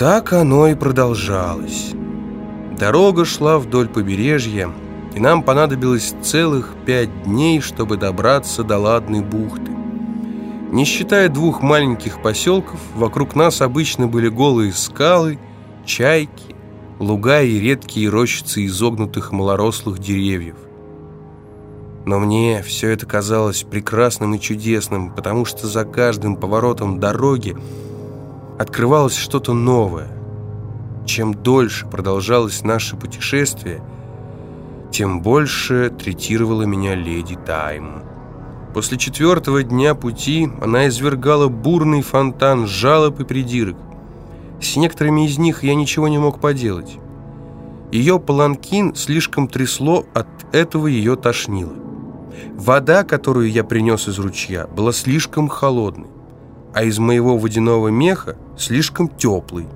Так оно и продолжалось. Дорога шла вдоль побережья, и нам понадобилось целых пять дней, чтобы добраться до Ладной бухты. Не считая двух маленьких поселков, вокруг нас обычно были голые скалы, чайки, луга и редкие рощицы изогнутых малорослых деревьев. Но мне все это казалось прекрасным и чудесным, потому что за каждым поворотом дороги открывалось что-то новое. Чем дольше продолжалось наше путешествие, тем больше третировала меня леди Тайм. После четвертого дня пути она извергала бурный фонтан жалоб и придирок. С некоторыми из них я ничего не мог поделать. Ее паланкин слишком трясло, от этого ее тошнило. Вода, которую я принес из ручья, была слишком холодной, а из моего водяного меха слишком теплой.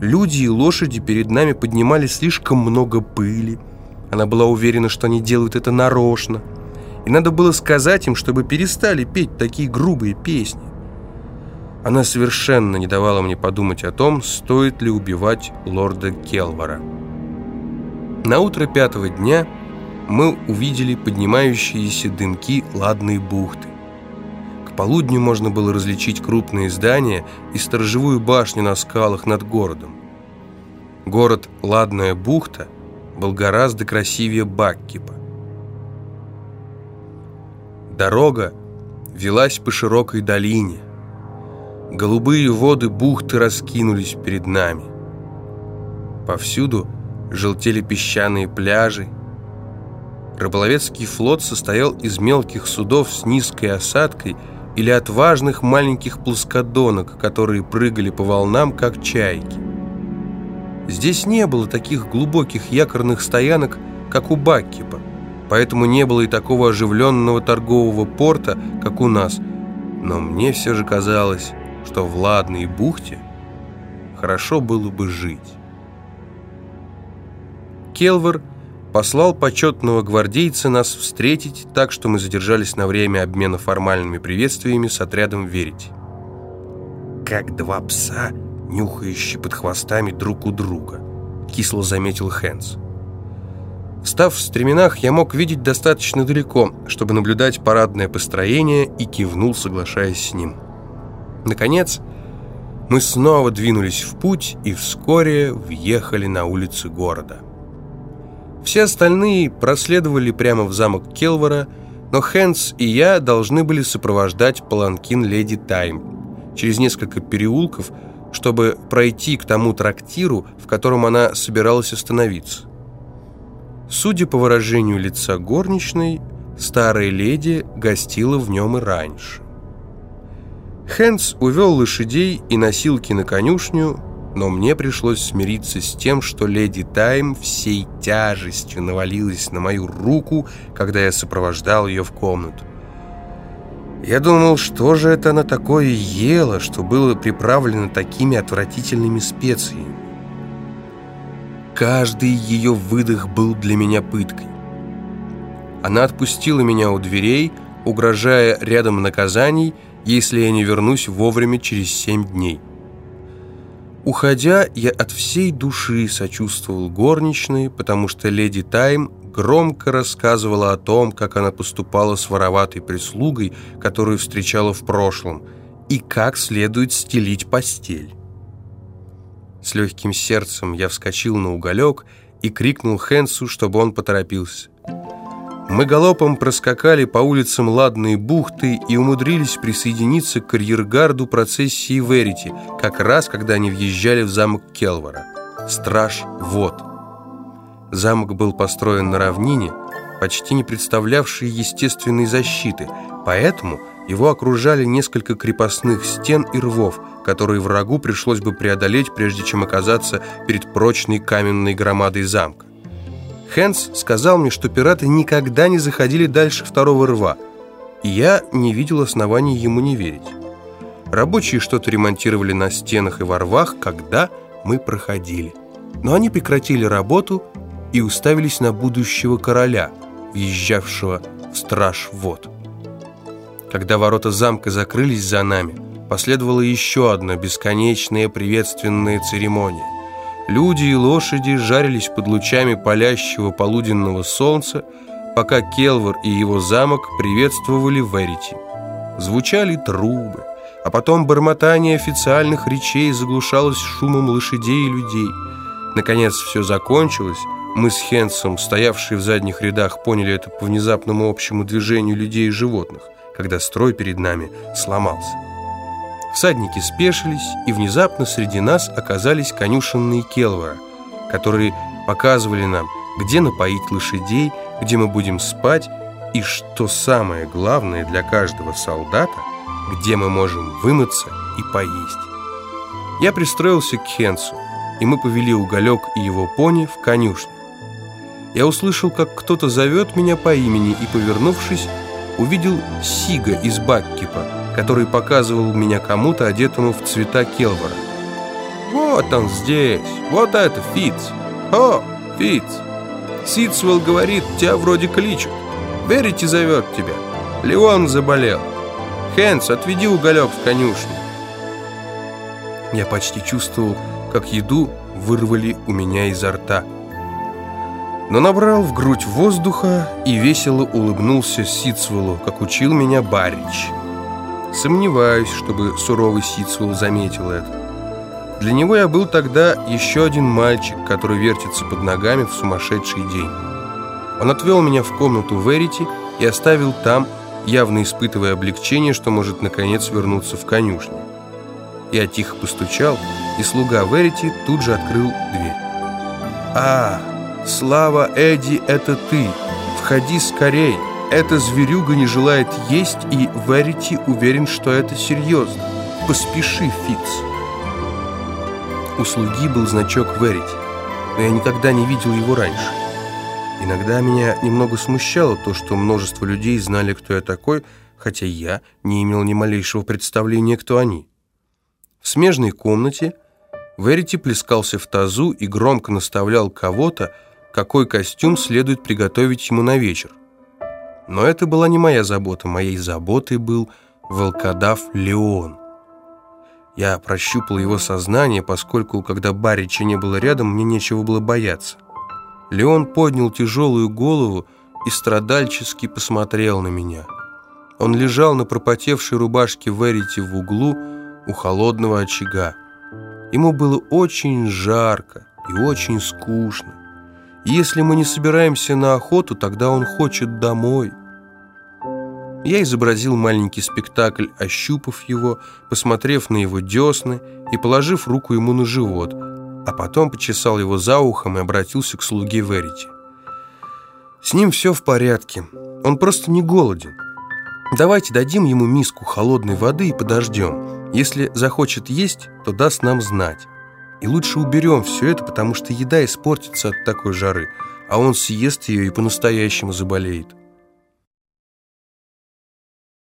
Люди и лошади перед нами поднимали слишком много пыли. Она была уверена, что они делают это нарочно. И надо было сказать им, чтобы перестали петь такие грубые песни. Она совершенно не давала мне подумать о том, стоит ли убивать лорда Келвара. На утро пятого дня мы увидели поднимающиеся дымки ладной бухты. Полудню можно было различить крупные здания и сторожевую башню на скалах над городом. Город Ладная бухта был гораздо красивее Баккипа. Дорога велась по широкой долине. Голубые воды бухты раскинулись перед нами. Повсюду желтели песчаные пляжи, Рыболовецкий флот состоял из мелких судов с низкой осадкой или отважных маленьких плоскодонок, которые прыгали по волнам, как чайки. Здесь не было таких глубоких якорных стоянок, как у Баккипа, поэтому не было и такого оживленного торгового порта, как у нас. Но мне все же казалось, что в Ладной бухте хорошо было бы жить. Келвер – послал почетного гвардейца нас встретить, так что мы задержались на время обмена формальными приветствиями с отрядом «Верить». «Как два пса, нюхающие под хвостами друг у друга», — кисло заметил Хэнс. Встав в стременах, я мог видеть достаточно далеко, чтобы наблюдать парадное построение и кивнул, соглашаясь с ним. Наконец, мы снова двинулись в путь и вскоре въехали на улицы города. Все остальные проследовали прямо в замок Келвора, но Хэнс и я должны были сопровождать паланкин леди Тайм через несколько переулков, чтобы пройти к тому трактиру, в котором она собиралась остановиться. Судя по выражению лица горничной, старая леди гостила в нем и раньше. Хэнс увел лошадей и носилки на конюшню, но мне пришлось смириться с тем, что леди Тайм всей тяжестью навалилась на мою руку, когда я сопровождал ее в комнату. Я думал, что же это она такое ела, что было приправлено такими отвратительными специями. Каждый ее выдох был для меня пыткой. Она отпустила меня у дверей, угрожая рядом наказаний, если я не вернусь вовремя через семь дней. Уходя, я от всей души сочувствовал горничной, потому что леди Тайм громко рассказывала о том, как она поступала с вороватой прислугой, которую встречала в прошлом, и как следует стелить постель. С легким сердцем я вскочил на уголек и крикнул Хэнсу, чтобы он поторопился. Мы галопом проскакали по улицам Ладной бухты и умудрились присоединиться к карьергарду процессии Верити, как раз когда они въезжали в замок Келвара. Страж вот. Замок был построен на равнине, почти не представлявшей естественной защиты, поэтому его окружали несколько крепостных стен и рвов, которые врагу пришлось бы преодолеть, прежде чем оказаться перед прочной каменной громадой замка. Хэнс сказал мне, что пираты никогда не заходили дальше второго рва, и я не видел оснований ему не верить. Рабочие что-то ремонтировали на стенах и во рвах, когда мы проходили. Но они прекратили работу и уставились на будущего короля, въезжавшего в страж вод. Когда ворота замка закрылись за нами, последовала еще одна бесконечная приветственная церемония. Люди и лошади жарились под лучами палящего полуденного солнца, пока Келвор и его замок приветствовали Верити. Звучали трубы, а потом бормотание официальных речей заглушалось шумом лошадей и людей. Наконец все закончилось, мы с Хенсом, стоявшие в задних рядах, поняли это по внезапному общему движению людей и животных, когда строй перед нами сломался. Всадники спешились, и внезапно среди нас оказались конюшенные Келвора, которые показывали нам, где напоить лошадей, где мы будем спать, и, что самое главное для каждого солдата, где мы можем вымыться и поесть. Я пристроился к Хенсу, и мы повели Уголек и его пони в конюшню. Я услышал, как кто-то зовет меня по имени, и, повернувшись, увидел Сига из Баккипа, который показывал меня кому-то, одетому в цвета Келвора. «Вот он здесь! Вот это Фиц! О, Фиц! Ситсвелл говорит, тебя вроде кличут. Верите зовет тебя. Леон заболел. Хэнс, отведи уголек в конюшню». Я почти чувствовал, как еду вырвали у меня изо рта. Но набрал в грудь воздуха и весело улыбнулся Ситсвеллу, как учил меня Барич. Сомневаюсь, чтобы суровый Ситсвелл заметил это. Для него я был тогда еще один мальчик, который вертится под ногами в сумасшедший день. Он отвел меня в комнату Верити и оставил там, явно испытывая облегчение, что может наконец вернуться в конюшню. Я тихо постучал, и слуга Верити тут же открыл дверь. «А, Слава, Эдди, это ты! Входи скорей!» Эта зверюга не желает есть, и Верити уверен, что это серьезно. Поспеши, Фиц. У слуги был значок Верити, но я никогда не видел его раньше. Иногда меня немного смущало то, что множество людей знали, кто я такой, хотя я не имел ни малейшего представления, кто они. В смежной комнате Верити плескался в тазу и громко наставлял кого-то, какой костюм следует приготовить ему на вечер. Но это была не моя забота. Моей заботой был волкодав Леон. Я прощупал его сознание, поскольку, когда Барича не было рядом, мне нечего было бояться. Леон поднял тяжелую голову и страдальчески посмотрел на меня. Он лежал на пропотевшей рубашке Верити в углу у холодного очага. Ему было очень жарко и очень скучно. Если мы не собираемся на охоту, тогда он хочет домой. Я изобразил маленький спектакль, ощупав его, посмотрев на его десны и положив руку ему на живот, а потом почесал его за ухом и обратился к слуге Верити. С ним все в порядке, он просто не голоден. Давайте дадим ему миску холодной воды и подождем. Если захочет есть, то даст нам знать. И лучше уберем все это, потому что еда испортится от такой жары, а он съест ее и по-настоящему заболеет.